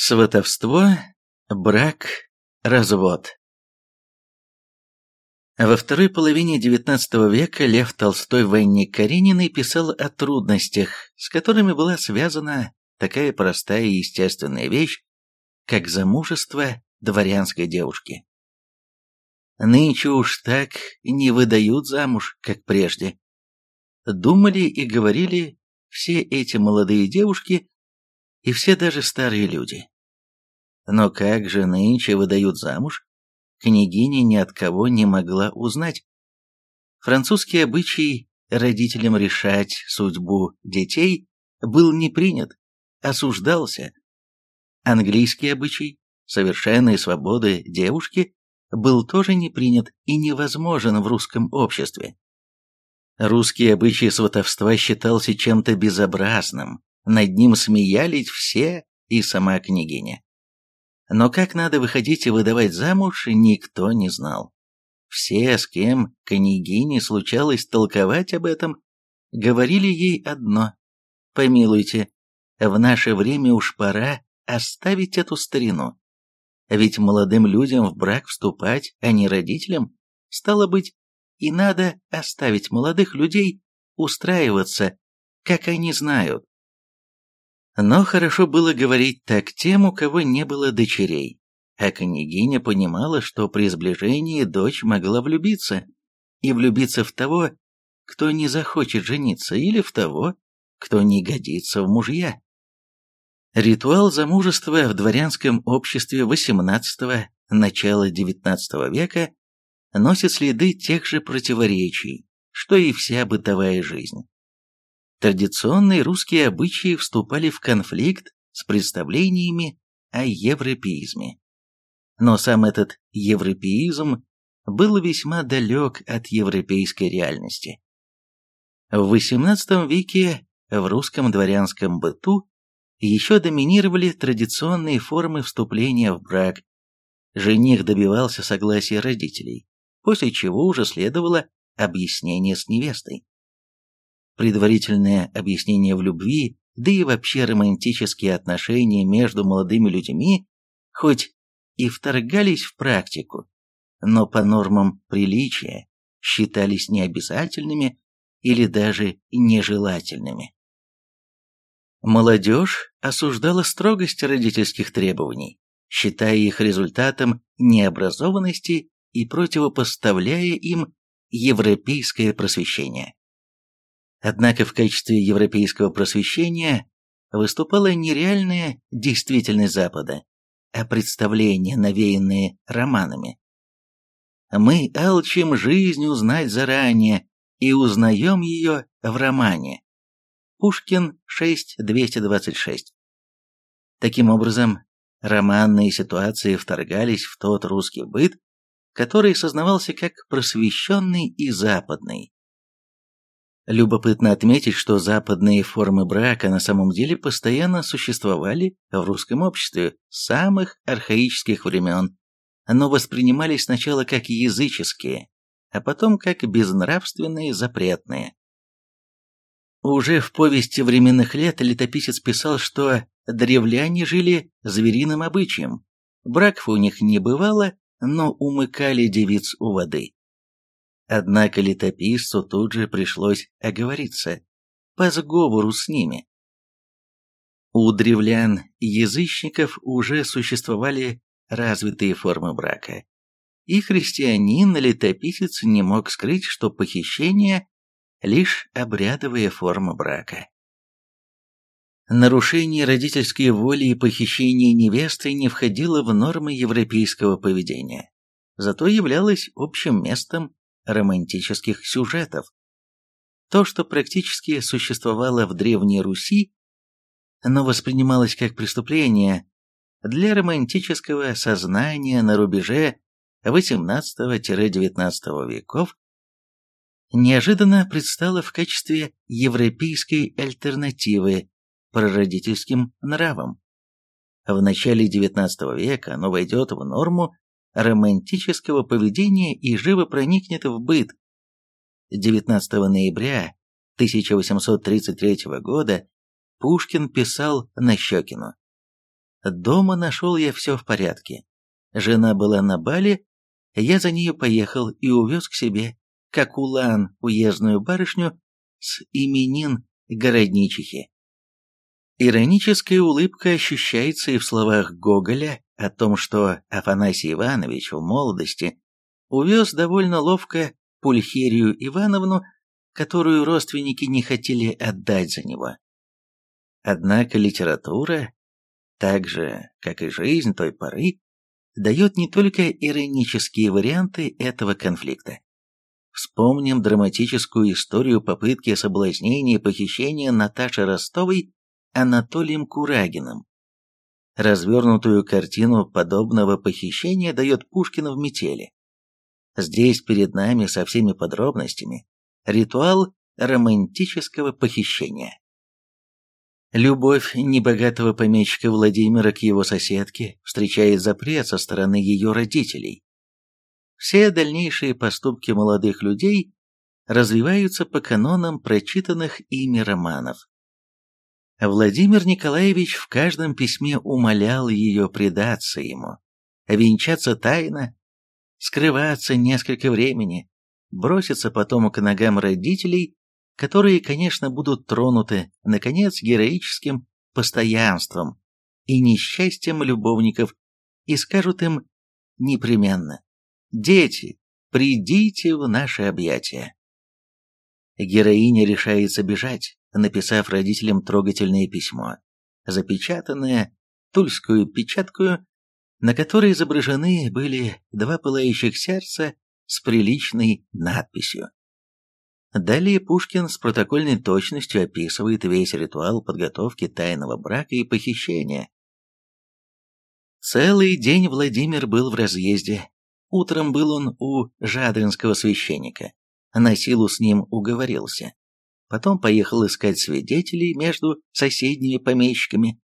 Сватовство, брак, развод. Во второй половине XIX века Лев Толстой в «Войне Карениной» писал о трудностях, с которыми была связана такая простая и естественная вещь, как замужество дворянской девушки. Нынче уж так не выдают замуж, как прежде. Думали и говорили все эти молодые девушки, и все даже старые люди. Но как же нынче выдают замуж, княгиня ни от кого не могла узнать. Французский обычай родителям решать судьбу детей был не принят, осуждался. Английский обычай совершенной свободы девушки был тоже не принят и невозможен в русском обществе. Русский обычай сватовства считался чем-то безобразным, над ним смеялись все и сама княгиня. Но как надо выходить и выдавать замуж, никто не знал. Все, с кем княгине случалось толковать об этом, говорили ей одно. «Помилуйте, в наше время уж пора оставить эту старину. Ведь молодым людям в брак вступать, а не родителям, стало быть, и надо оставить молодых людей устраиваться, как они знают. Но хорошо было говорить так тем, у кого не было дочерей. А княгиня понимала, что при сближении дочь могла влюбиться. И влюбиться в того, кто не захочет жениться, или в того, кто не годится в мужья. Ритуал замужества в дворянском обществе XVIII – начала XIX века носит следы тех же противоречий, что и вся бытовая жизнь. Традиционные русские обычаи вступали в конфликт с представлениями о европеизме. Но сам этот европеизм был весьма далек от европейской реальности. В XVIII веке в русском дворянском быту еще доминировали традиционные формы вступления в брак. Жених добивался согласия родителей, после чего уже следовало объяснение с невестой предварительное объяснение в любви, да и вообще романтические отношения между молодыми людьми, хоть и вторгались в практику, но по нормам приличия считались необязательными или даже нежелательными. Молодежь осуждала строгость родительских требований, считая их результатом необразованности и противопоставляя им европейское просвещение. Однако в качестве европейского просвещения выступала не реальная действительность Запада, а представления, навеянные романами. Мы алчим жизнь узнать заранее и узнаем ее в романе. Пушкин 6.226. Таким образом, романные ситуации вторгались в тот русский быт, который сознавался как просвещенный и западный. Любопытно отметить, что западные формы брака на самом деле постоянно существовали в русском обществе с самых архаических времен, но воспринимались сначала как языческие, а потом как безнравственные, запретные. Уже в повести временных лет летописец писал, что древляне жили звериным обычаем, браков у них не бывало, но умыкали девиц у воды. Однако летописцу тут же пришлось оговориться по сговору с ними. У древлян-язычников уже существовали развитые формы брака, и христианин-летописец не мог скрыть, что похищение – лишь обрядовая форма брака. Нарушение родительской воли и похищение невесты не входило в нормы европейского поведения, зато являлось общим местом романтических сюжетов. То, что практически существовало в Древней Руси, но воспринималось как преступление для романтического сознания на рубеже XVIII-XIX веков, неожиданно предстало в качестве европейской альтернативы прародительским нравам. В начале XIX века оно войдет в норму романтического поведения и живо проникнет в быт. 19 ноября 1833 года Пушкин писал Нащекину. Дома нашел я все в порядке. Жена была на бале, я за нее поехал и увез к себе, как улан, уездную барышню с именин городничихи. Ироническая улыбка ощущается и в словах Гоголя о том, что Афанасий Иванович в молодости увез довольно ловко Пульхерию Ивановну, которую родственники не хотели отдать за него. Однако литература, так же, как и жизнь той поры, дает не только иронические варианты этого конфликта. Вспомним драматическую историю попытки соблазнения и похищения Наташи Ростовой Анатолием Курагиным. Развернутую картину подобного похищения дает Пушкин в «Метели». Здесь перед нами со всеми подробностями ритуал романтического похищения. Любовь небогатого помещика Владимира к его соседке встречает запрет со стороны ее родителей. Все дальнейшие поступки молодых людей развиваются по канонам прочитанных ими романов. Владимир Николаевич в каждом письме умолял ее предаться ему, венчаться тайно, скрываться несколько времени, броситься потом к ногам родителей, которые, конечно, будут тронуты, наконец, героическим постоянством и несчастьем любовников, и скажут им непременно «Дети, придите в наши объятия». Героиня решается бежать, написав родителям трогательное письмо, запечатанное тульскую печаткою, на которой изображены были два пылающих сердца с приличной надписью. Далее Пушкин с протокольной точностью описывает весь ритуал подготовки тайного брака и похищения. Целый день Владимир был в разъезде. Утром был он у жадринского священника. На силу с ним уговорился. Потом поехал искать свидетелей между соседними помещиками.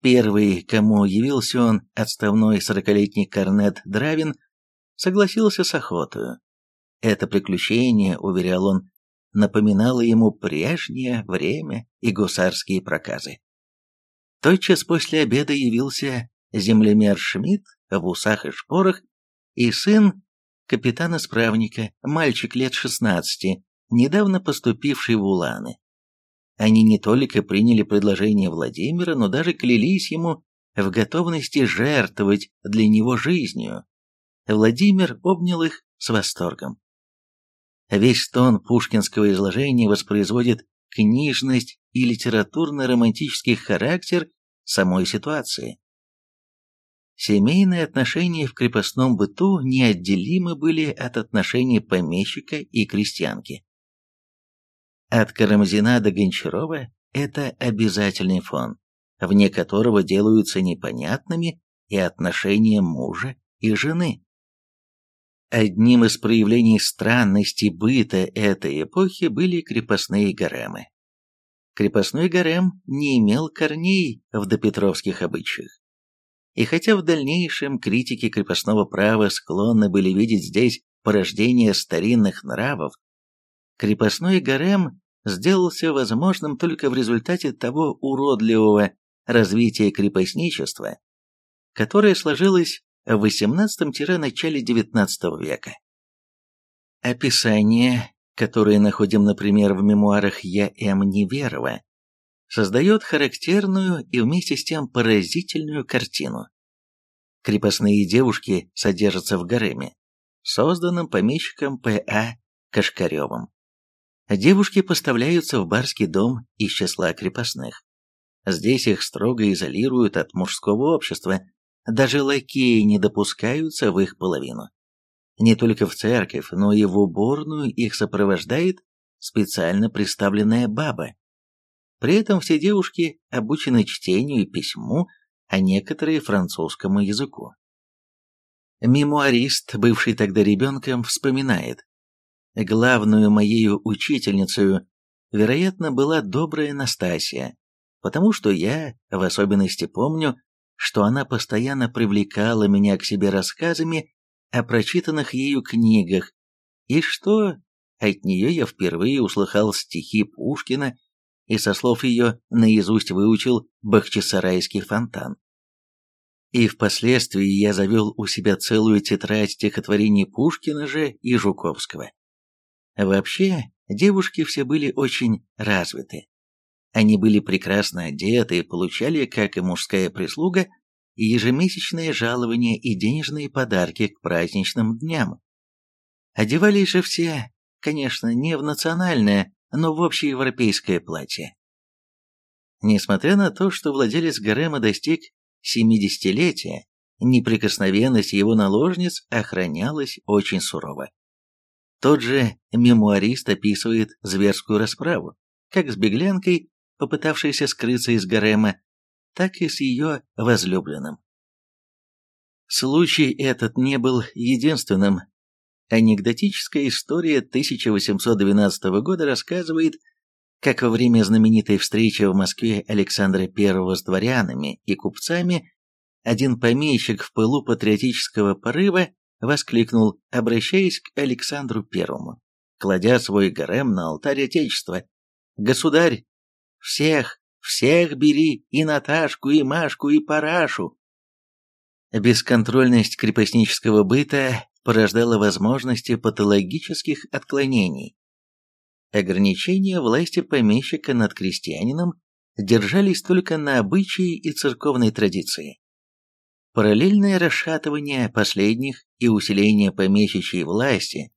Первый, кому явился он, отставной сорокалетний корнет Дравин, согласился с охотою. Это приключение, уверял он, напоминало ему прежнее время и гусарские проказы. Тотчас после обеда явился землемер Шмидт в усах и шпорах и сын капитана-справника, мальчик лет шестнадцати, недавно поступивший в Уланы. Они не только приняли предложение Владимира, но даже клялись ему в готовности жертвовать для него жизнью. Владимир обнял их с восторгом. Весь тон пушкинского изложения воспроизводит книжность и литературно-романтический характер самой ситуации. Семейные отношения в крепостном быту неотделимы были от отношений помещика и крестьянки. От Карамзина до Гончарова это обязательный фон, вне которого делаются непонятными и отношения мужа и жены. Одним из проявлений странности быта этой эпохи были крепостные гаремы. Крепостной гарем не имел корней в допетровских обычаях. И хотя в дальнейшем критики крепостного права склонны были видеть здесь порождение старинных нравов, крепостной гарем сделался возможным только в результате того уродливого развития крепостничества, которое сложилось в XVIII-начале XIX века. Описание, которое находим, например, в мемуарах Я.М. Неверова, создает характерную и вместе с тем поразительную картину. Крепостные девушки содержатся в гареме, созданном помещиком П.А. Кашкаревым. Девушки поставляются в барский дом из числа крепостных. Здесь их строго изолируют от мужского общества, даже лакеи не допускаются в их половину. Не только в церковь, но и в уборную их сопровождает специально представленная баба. При этом все девушки обучены чтению и письму, а некоторые французскому языку. Мемуарист, бывший тогда ребенком, вспоминает. Главную моей учительницей, вероятно, была добрая Настасья, потому что я, в особенности помню, что она постоянно привлекала меня к себе рассказами о прочитанных ею книгах, и что от нее я впервые услыхал стихи Пушкина и со слов ее наизусть выучил Бахчисарайский фонтан. И впоследствии я завел у себя целую тетрадь стихотворений Пушкина же и Жуковского. Вообще, девушки все были очень развиты. Они были прекрасно одеты и получали, как и мужская прислуга, ежемесячные жалования и денежные подарки к праздничным дням. Одевались же все, конечно, не в национальное, но в общеевропейское платье. Несмотря на то, что владелец гарема достиг семидесятилетия, неприкосновенность его наложниц охранялась очень сурово. Тот же мемуарист описывает зверскую расправу, как с беглянкой, попытавшейся скрыться из гарема, так и с ее возлюбленным. Случай этот не был единственным. Анекдотическая история 1812 года рассказывает, как во время знаменитой встречи в Москве Александра I с дворянами и купцами один помещик в пылу патриотического порыва воскликнул, обращаясь к Александру Первому, кладя свой гарем на алтарь Отечества. «Государь, всех, всех бери, и Наташку, и Машку, и Парашу!» Бесконтрольность крепостнического быта порождала возможности патологических отклонений. Ограничения власти помещика над крестьянином держались только на обычаи и церковной традиции. Параллельное расшатывание последних и усиление помещичьей власти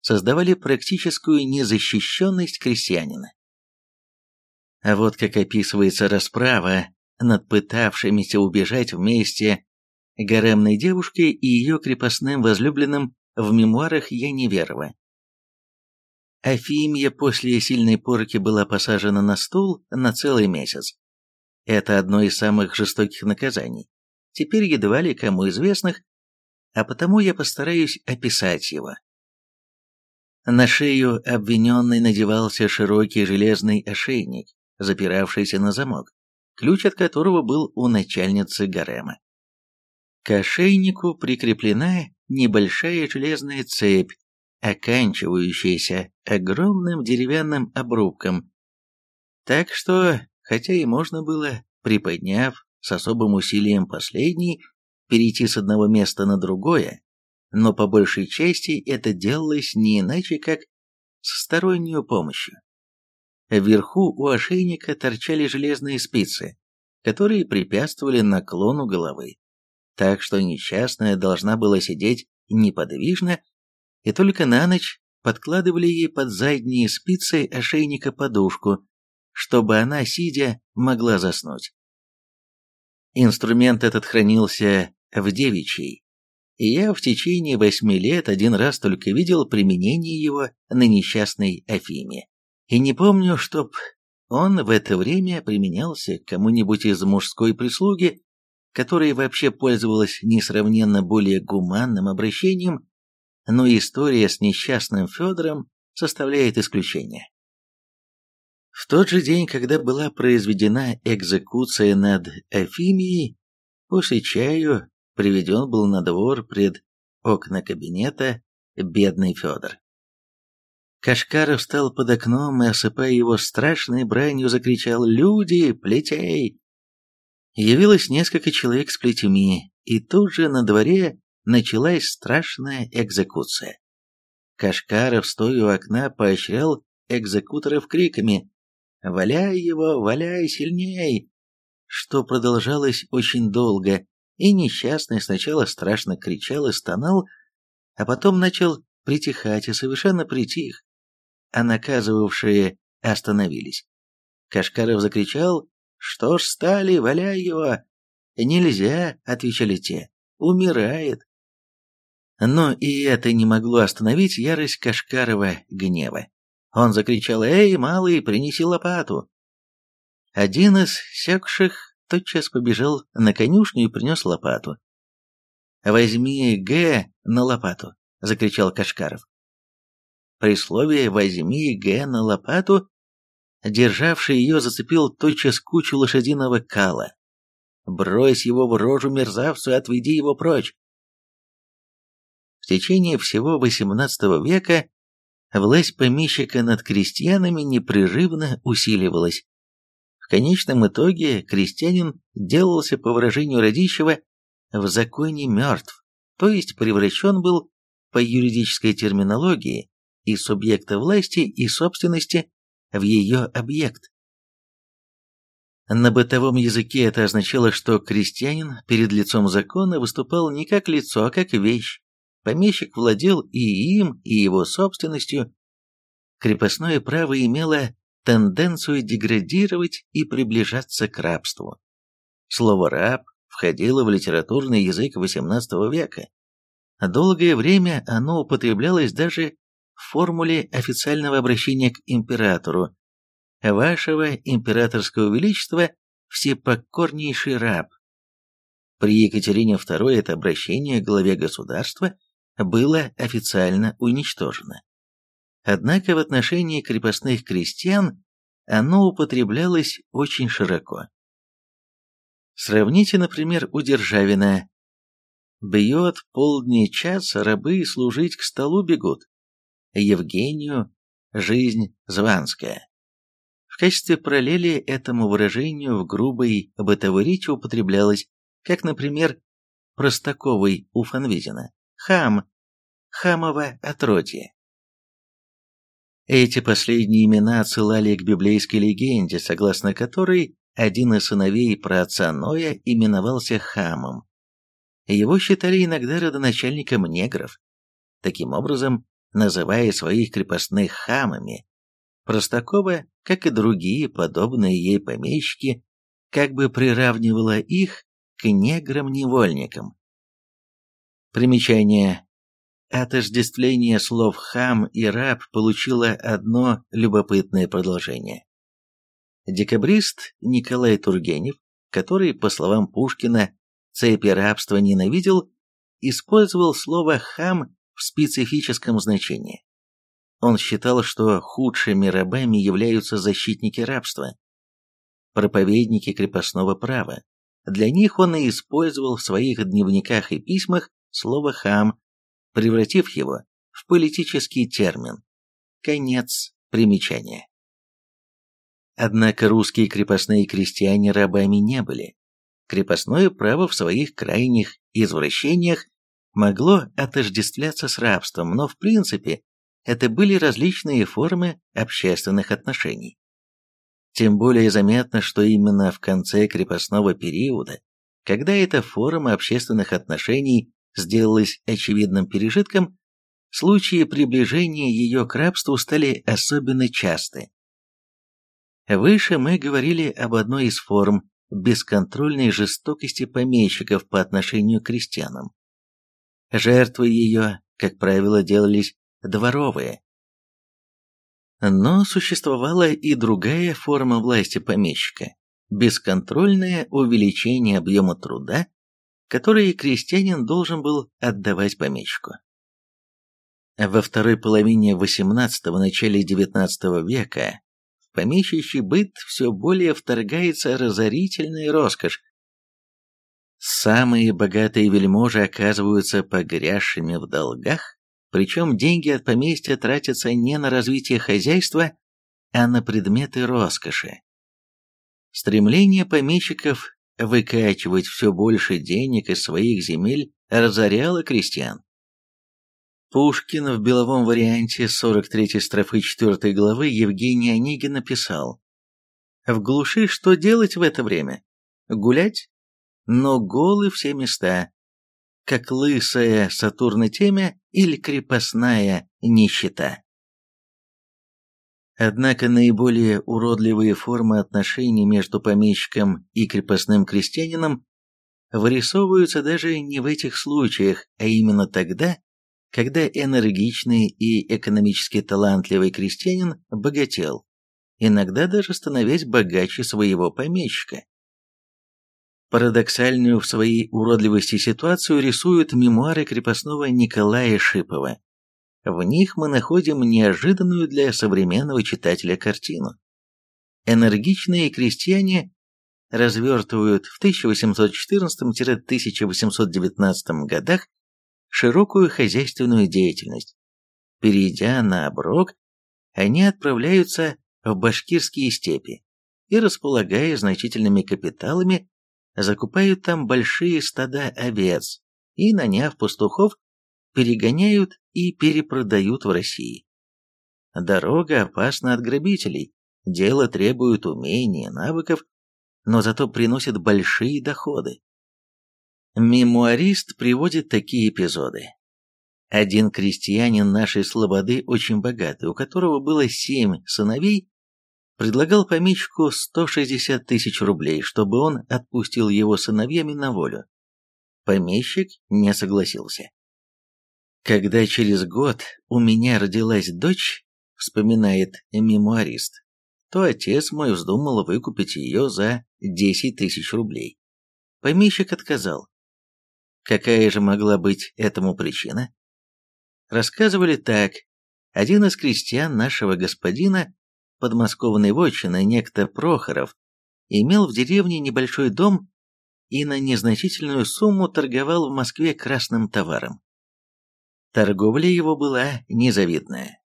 создавали практическую незащищенность крестьянина. А вот как описывается расправа над пытавшимися убежать вместе гаремной девушкой и ее крепостным возлюбленным в мемуарах Яневерова. Афимия после сильной порки была посажена на стул на целый месяц. Это одно из самых жестоких наказаний, теперь едва ли кому известных, а потому я постараюсь описать его. На шею обвиненной надевался широкий железный ошейник, запиравшийся на замок, ключ от которого был у начальницы гарема. К ошейнику прикреплена небольшая железная цепь, оканчивающаяся огромным деревянным обрубком. Так что, хотя и можно было, приподняв с особым усилием последний, перейти с одного места на другое, но по большей части это делалось не иначе, как с сторонней помощью. Вверху у ошейника торчали железные спицы, которые препятствовали наклону головы, так что несчастная должна была сидеть неподвижно, и только на ночь подкладывали ей под задние спицы ошейника подушку, чтобы она, сидя, могла заснуть. Инструмент этот хранился в девичьей, и я в течение восьми лет один раз только видел применение его на несчастной Афиме. И не помню, чтоб он в это время применялся кому-нибудь из мужской прислуги, которая вообще пользовалась несравненно более гуманным обращением, но история с несчастным Федором составляет исключение. В тот же день, когда была произведена экзекуция над Афимией, после чаю приведен был на двор пред окна кабинета бедный Федор. Кашкаров встал под окном и, осыпая его страшной бранью, закричал «Люди, плетей!». Явилось несколько человек с плетьми, и тут же на дворе началась страшная экзекуция. Кашкаров, стоя у окна, поощрял экзекуторов криками «Валяй его, валяй сильней!», что продолжалось очень долго, и несчастный сначала страшно кричал и стонал, а потом начал притихать и совершенно притих, а наказывавшие остановились. Кашкаров закричал «Что ж стали, валяй его!» «Нельзя», — отвечали те, — «умирает». Но и это не могло остановить ярость Кашкарова гнева. Он закричал «Эй, малый, принеси лопату!» Один из секших тотчас побежал на конюшню и принес лопату. «Возьми Г на лопату!» — закричал Кашкаров. При слове «возьми Г на лопату» державший ее зацепил тотчас кучу лошадиного кала. «Брось его в рожу мерзавцу и отведи его прочь!» В течение всего XVIII века власть помещика над крестьянами непрерывно усиливалась. В конечном итоге крестьянин делался, по выражению Радищева, в законе мертв, то есть превращен был по юридической терминологии из субъекта власти и собственности в ее объект. На бытовом языке это означало, что крестьянин перед лицом закона выступал не как лицо, а как вещь. Помещик владел и им, и его собственностью. Крепостное право имело тенденцию деградировать и приближаться к рабству. Слово «раб» входило в литературный язык XVIII века. Долгое время оно употреблялось даже в формуле официального обращения к императору, вашего императорского величества всепокорнейший раб. При Екатерине II это обращение к главе государства было официально уничтожено. Однако в отношении крепостных крестьян оно употреблялось очень широко. Сравните, например, у Державина «Бьет полдня час, рабы служить к столу бегут». Евгению «Жизнь званская» качестве параллели этому выражению в грубой бытовой речи употреблялось, как, например, Простаковой у Фанвизина, хам, хамово отродье. Эти последние имена отсылали к библейской легенде, согласно которой один из сыновей праотца Ноя именовался Хамом. Его считали иногда родоначальником негров. Таким образом, называя своих крепостных хамами, Простакова, как и другие подобные ей помещики, как бы приравнивала их к неграм-невольникам. Примечание. Отождествление слов «хам» и «раб» получило одно любопытное продолжение. Декабрист Николай Тургенев, который, по словам Пушкина, цепи рабства ненавидел, использовал слово «хам» в специфическом значении. Он считал, что худшими рабами являются защитники рабства, проповедники крепостного права. Для них он и использовал в своих дневниках и письмах слово «хам», превратив его в политический термин. Конец примечания. Однако русские крепостные крестьяне рабами не были. Крепостное право в своих крайних извращениях могло отождествляться с рабством, но в принципе это были различные формы общественных отношений. Тем более заметно, что именно в конце крепостного периода, когда эта форма общественных отношений сделалась очевидным пережитком, случаи приближения ее к рабству стали особенно часты. Выше мы говорили об одной из форм бесконтрольной жестокости помещиков по отношению к крестьянам. Жертвы ее, как правило, делались дворовые. Но существовала и другая форма власти помещика – бесконтрольное увеличение объема труда, который крестьянин должен был отдавать помещику. Во второй половине XVIII – начале XIX века в помещичий быт все более вторгается разорительная роскошь. Самые богатые вельможи оказываются погрязшими в долгах, причем деньги от поместья тратятся не на развитие хозяйства, а на предметы роскоши. Стремление помещиков выкачивать все больше денег из своих земель разоряло крестьян. Пушкин в беловом варианте 43 строфы 4 главы Евгений Онегин написал «В глуши что делать в это время? Гулять? Но голы все места, как лысая Сатурна темя или крепостная нищета. Однако наиболее уродливые формы отношений между помещиком и крепостным крестьянином вырисовываются даже не в этих случаях, а именно тогда, когда энергичный и экономически талантливый крестьянин богател, иногда даже становясь богаче своего помещика. Парадоксальную в своей уродливости ситуацию рисуют мемуары крепостного Николая Шипова. В них мы находим неожиданную для современного читателя картину. Энергичные крестьяне развертывают в 1814-1819 годах широкую хозяйственную деятельность. Перейдя на оброк, они отправляются в башкирские степи и, располагая значительными капиталами, закупают там большие стада овец и, наняв пастухов, перегоняют и перепродают в России. Дорога опасна от грабителей, дело требует умений, навыков, но зато приносит большие доходы. Мемуарист приводит такие эпизоды. Один крестьянин нашей слободы, очень богатый, у которого было семь сыновей, предлагал помещику 160 тысяч рублей, чтобы он отпустил его сыновьями на волю. Помещик не согласился. Когда через год у меня родилась дочь, вспоминает мемуарист, то отец мой вздумал выкупить ее за 10 тысяч рублей. Помещик отказал. Какая же могла быть этому причина? Рассказывали так. Один из крестьян нашего господина, подмосковной вотчины, некто Прохоров, имел в деревне небольшой дом и на незначительную сумму торговал в Москве красным товаром. Торговля его была незавидная.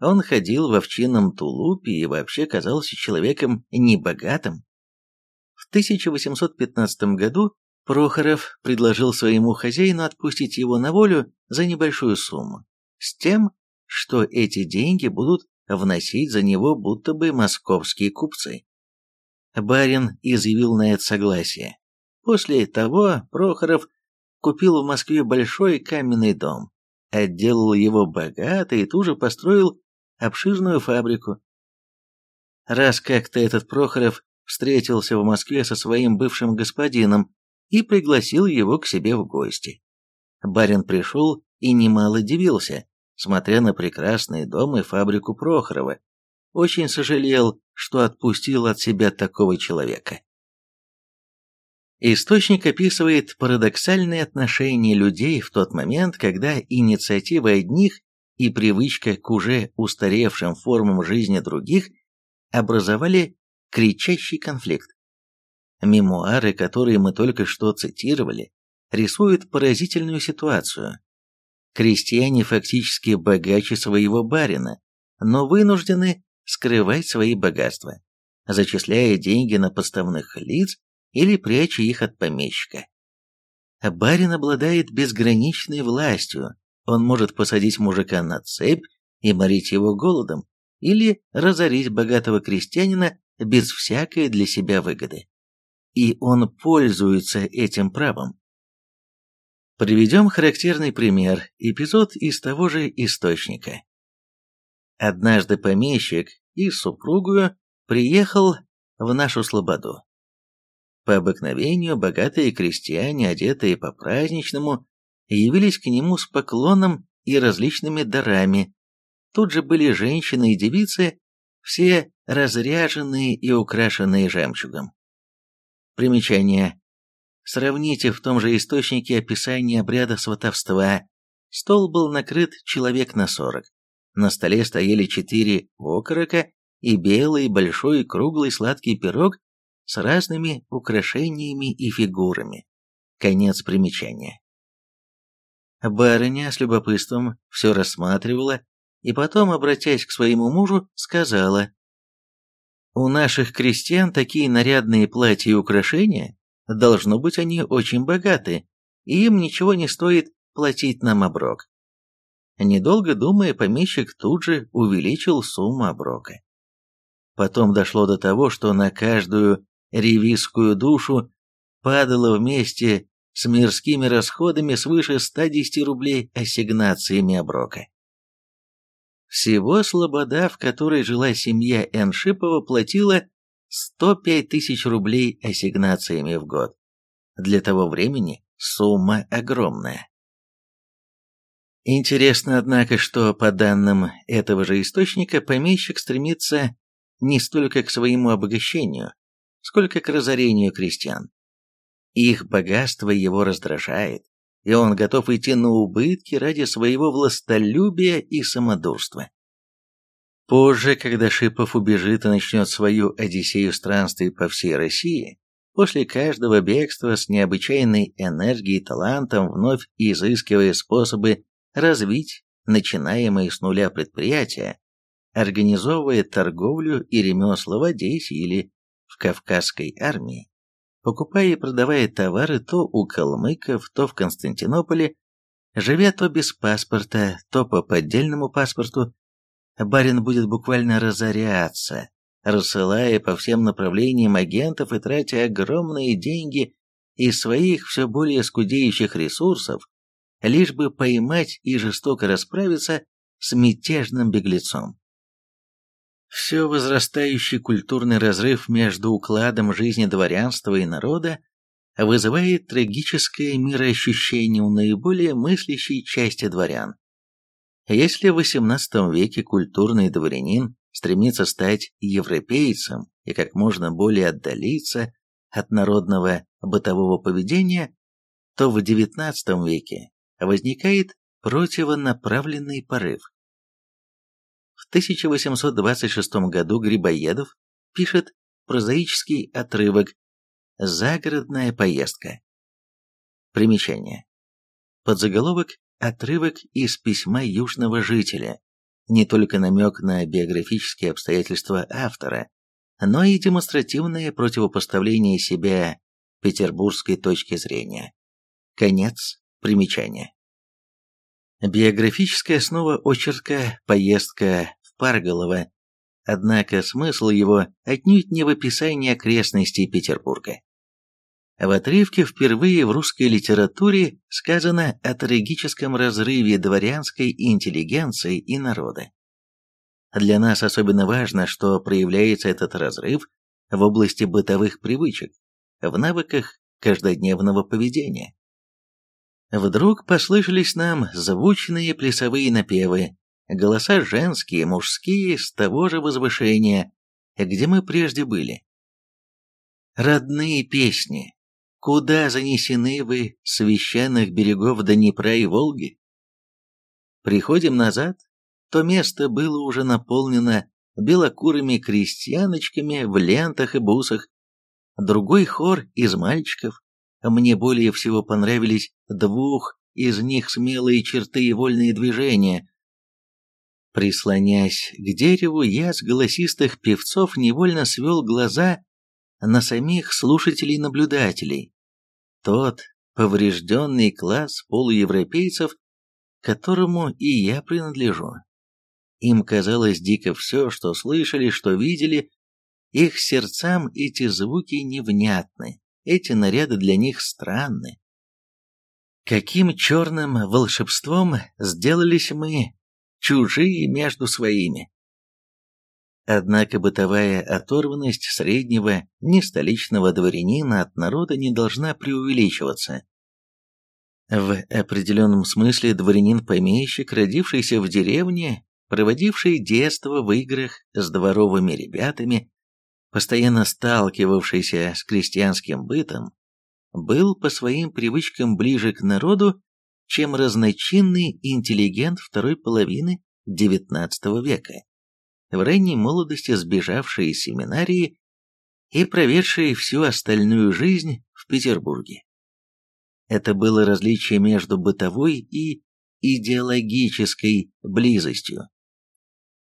Он ходил в овчинном тулупе и вообще казался человеком небогатым. В 1815 году Прохоров предложил своему хозяину отпустить его на волю за небольшую сумму, с тем, что эти деньги будут вносить за него будто бы московские купцы. Барин изъявил на это согласие. После того Прохоров купил в Москве большой каменный дом, отделал его богато и тут же построил обширную фабрику. Раз как-то этот Прохоров встретился в Москве со своим бывшим господином, и пригласил его к себе в гости. Барин пришел и немало дивился, смотря на прекрасный дом и фабрику Прохорова. Очень сожалел, что отпустил от себя такого человека. Источник описывает парадоксальные отношения людей в тот момент, когда инициатива одних и привычка к уже устаревшим формам жизни других образовали кричащий конфликт. Мемуары, которые мы только что цитировали, рисуют поразительную ситуацию. Крестьяне фактически богаче своего барина, но вынуждены скрывать свои богатства, зачисляя деньги на подставных лиц или пряча их от помещика. Барин обладает безграничной властью, он может посадить мужика на цепь и морить его голодом, или разорить богатого крестьянина без всякой для себя выгоды и он пользуется этим правом. Приведем характерный пример, эпизод из того же источника. Однажды помещик и супругую приехал в нашу слободу. По обыкновению богатые крестьяне, одетые по-праздничному, явились к нему с поклоном и различными дарами. Тут же были женщины и девицы, все разряженные и украшенные жемчугом. Примечание. Сравните в том же источнике описание обряда сватовства. Стол был накрыт человек на сорок. На столе стояли четыре окорока и белый, большой, круглый сладкий пирог с разными украшениями и фигурами. Конец примечания. Барыня с любопытством все рассматривала и потом, обратясь к своему мужу, сказала, у наших крестьян такие нарядные платья и украшения, должно быть, они очень богаты, и им ничего не стоит платить нам оброк. Недолго думая, помещик тут же увеличил сумму оброка. Потом дошло до того, что на каждую ревизскую душу падало вместе с мирскими расходами свыше 110 рублей ассигнациями оброка. Всего Слобода, в которой жила семья Эншипова, платила 105 тысяч рублей ассигнациями в год. Для того времени сумма огромная. Интересно, однако, что по данным этого же источника помещик стремится не столько к своему обогащению, сколько к разорению крестьян. Их богатство его раздражает, и он готов идти на убытки ради своего властолюбия и самодурства. Позже, когда Шипов убежит и начнет свою одиссею странствий по всей России, после каждого бегства с необычайной энергией и талантом, вновь изыскивая способы развить начинаемые с нуля предприятия, организовывая торговлю и ремесла в Одессе или Кавказской армии, покупая и продавая товары то у калмыков, то в Константинополе, живя то без паспорта, то по поддельному паспорту, барин будет буквально разоряться, рассылая по всем направлениям агентов и тратя огромные деньги из своих все более скудеющих ресурсов, лишь бы поймать и жестоко расправиться с мятежным беглецом. Все возрастающий культурный разрыв между укладом жизни дворянства и народа вызывает трагическое мироощущение у наиболее мыслящей части дворян. Если в XVIII веке культурный дворянин стремится стать европейцем и как можно более отдалиться от народного бытового поведения, то в XIX веке возникает противонаправленный порыв. В 1826 году Грибоедов пишет прозаический отрывок «Загородная поездка». Примечание. Подзаголовок «Отрывок из письма южного жителя». Не только намек на биографические обстоятельства автора, но и демонстративное противопоставление себя петербургской точки зрения. Конец примечания. Биографическая основа очерка «Поездка в Парголово», однако смысл его отнюдь не в описании окрестностей Петербурга. В отрывке впервые в русской литературе сказано о трагическом разрыве дворянской интеллигенции и народа. Для нас особенно важно, что проявляется этот разрыв в области бытовых привычек, в навыках каждодневного поведения. Вдруг послышались нам звучные плясовые напевы, голоса женские, мужские, с того же возвышения, где мы прежде были. Родные песни, куда занесены вы священных берегов Днепра и Волги? Приходим назад, то место было уже наполнено белокурыми крестьяночками в лентах и бусах, другой хор из мальчиков, мне более всего понравились двух из них смелые черты и вольные движения. Прислонясь к дереву, я с голосистых певцов невольно свел глаза на самих слушателей-наблюдателей. Тот поврежденный класс полуевропейцев, которому и я принадлежу. Им казалось дико все, что слышали, что видели, их сердцам эти звуки невнятны эти наряды для них странны. Каким черным волшебством сделались мы, чужие между своими? Однако бытовая оторванность среднего, нестоличного дворянина от народа не должна преувеличиваться. В определенном смысле дворянин-помещик, родившийся в деревне, проводивший детство в играх с дворовыми ребятами, постоянно сталкивавшийся с крестьянским бытом, был по своим привычкам ближе к народу, чем разночинный интеллигент второй половины XIX века, в ранней молодости сбежавший из семинарии и проведший всю остальную жизнь в Петербурге. Это было различие между бытовой и идеологической близостью.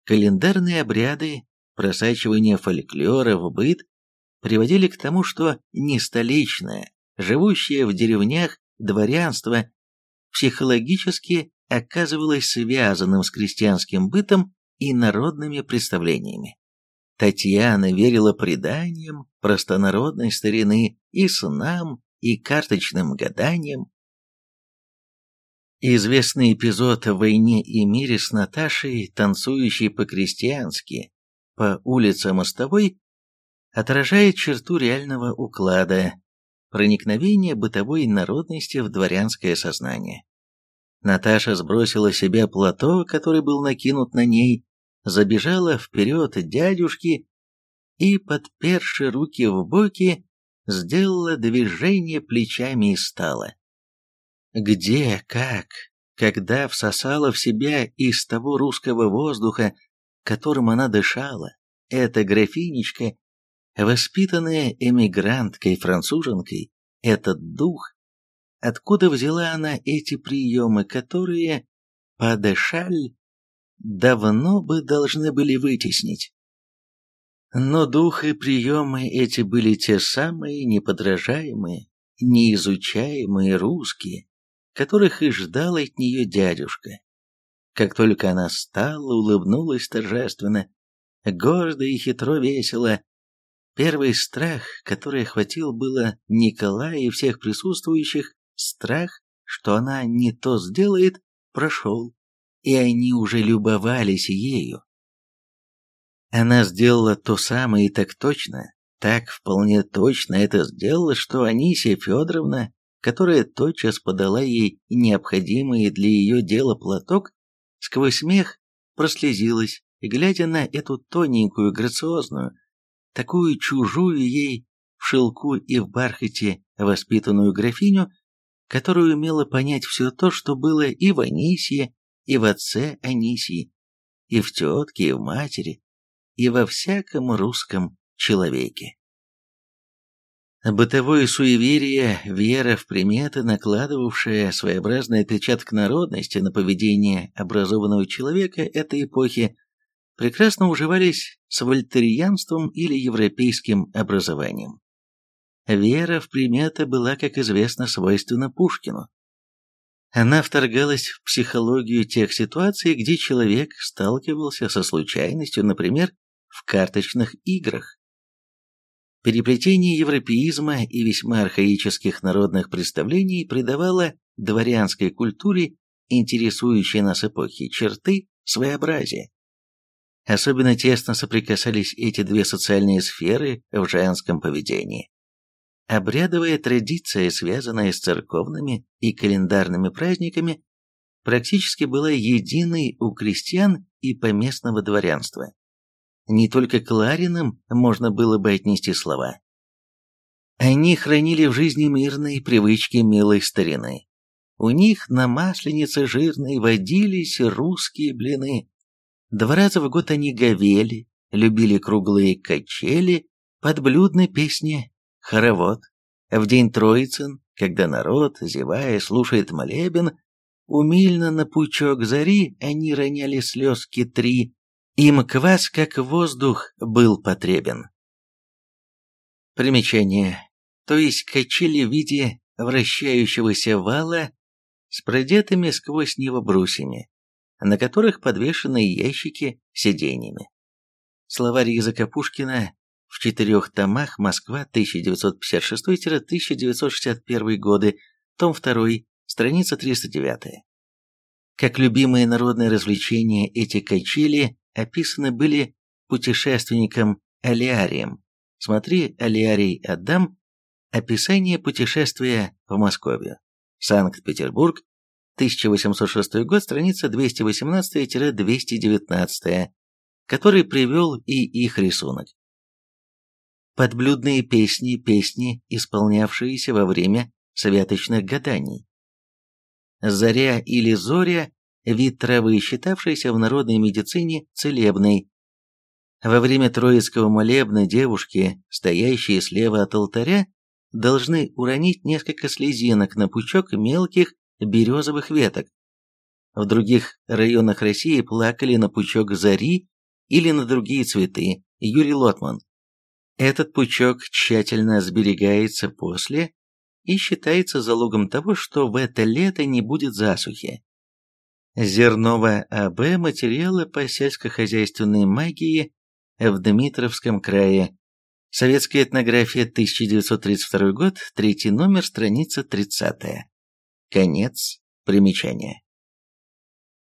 Календарные обряды просачивание фольклора в быт приводили к тому, что не столичное, живущее в деревнях дворянство психологически оказывалось связанным с крестьянским бытом и народными представлениями. Татьяна верила преданиям простонародной старины и снам, и карточным гаданиям. Известный эпизод в «Войне и мире» с Наташей, танцующей по-крестьянски, по улице Мостовой отражает черту реального уклада, проникновения бытовой народности в дворянское сознание. Наташа сбросила себе платок, который был накинут на ней, забежала вперед дядюшки и, подперши руки в боки, сделала движение плечами и стала. Где, как, когда всосала в себя из того русского воздуха, которым она дышала, эта графинечка, воспитанная эмигранткой-француженкой, этот дух, откуда взяла она эти приемы, которые, подышаль, давно бы должны были вытеснить. Но дух и приемы эти были те самые неподражаемые, неизучаемые русские, которых и ждал от нее дядюшка. Как только она стала, улыбнулась торжественно, гордо и хитро весело. Первый страх, который охватил было Николая и всех присутствующих, страх, что она не то сделает, прошел, и они уже любовались ею. Она сделала то самое и так точно, так вполне точно это сделала, что Анисия Федоровна, которая тотчас подала ей необходимый для ее дела платок, сквозь смех прослезилась, и, глядя на эту тоненькую, грациозную, такую чужую ей в шелку и в бархате воспитанную графиню, которая умела понять все то, что было и в Анисье, и в отце Анисии, и в тетке, и в матери, и во всяком русском человеке. Бытовое суеверие, вера в приметы, накладывавшая своеобразный отпечаток народности на поведение образованного человека этой эпохи, прекрасно уживались с вольтерианством или европейским образованием. Вера в приметы была, как известно, свойственна Пушкину. Она вторгалась в психологию тех ситуаций, где человек сталкивался со случайностью, например, в карточных играх. Переплетение европеизма и весьма архаических народных представлений придавало дворянской культуре, интересующей нас эпохи, черты своеобразия. Особенно тесно соприкасались эти две социальные сферы в женском поведении. Обрядовая традиция, связанная с церковными и календарными праздниками, практически была единой у крестьян и поместного дворянства. Не только Клариным можно было бы отнести слова. Они хранили в жизни мирные привычки милой старины. У них на масленице жирной водились русские блины. Два раза в год они говели, любили круглые качели, подблюдные песни хоровод. В день Троицын, когда народ, зевая, слушает молебен, умильно на пучок зари они роняли слезки три, им квас, как воздух, был потребен. Примечание. То есть качели в виде вращающегося вала с продетыми сквозь него брусьями, на которых подвешены ящики сиденьями. Словарь языка Пушкина в четырех томах Москва 1956-1961 годы, том 2, страница 309. Как любимое народное развлечение эти качели описаны были путешественником Алиарием. Смотри Алиарий Адам, описание путешествия в Москву. Санкт-Петербург, 1806 год, страница 218-219, который привел и их рисунок. Подблюдные песни, песни, исполнявшиеся во время святочных гаданий. Заря или зоря – вид травы, считавшийся в народной медицине целебной. Во время Троицкого молебна девушки, стоящие слева от алтаря, должны уронить несколько слезинок на пучок мелких березовых веток. В других районах России плакали на пучок зари или на другие цветы. Юрий Лотман. Этот пучок тщательно сберегается после и считается залогом того, что в это лето не будет засухи. Зерновая АБ материалы по сельскохозяйственной магии в Дмитровском крае. Советская этнография, 1932 год, третий номер, страница 30. Конец примечания.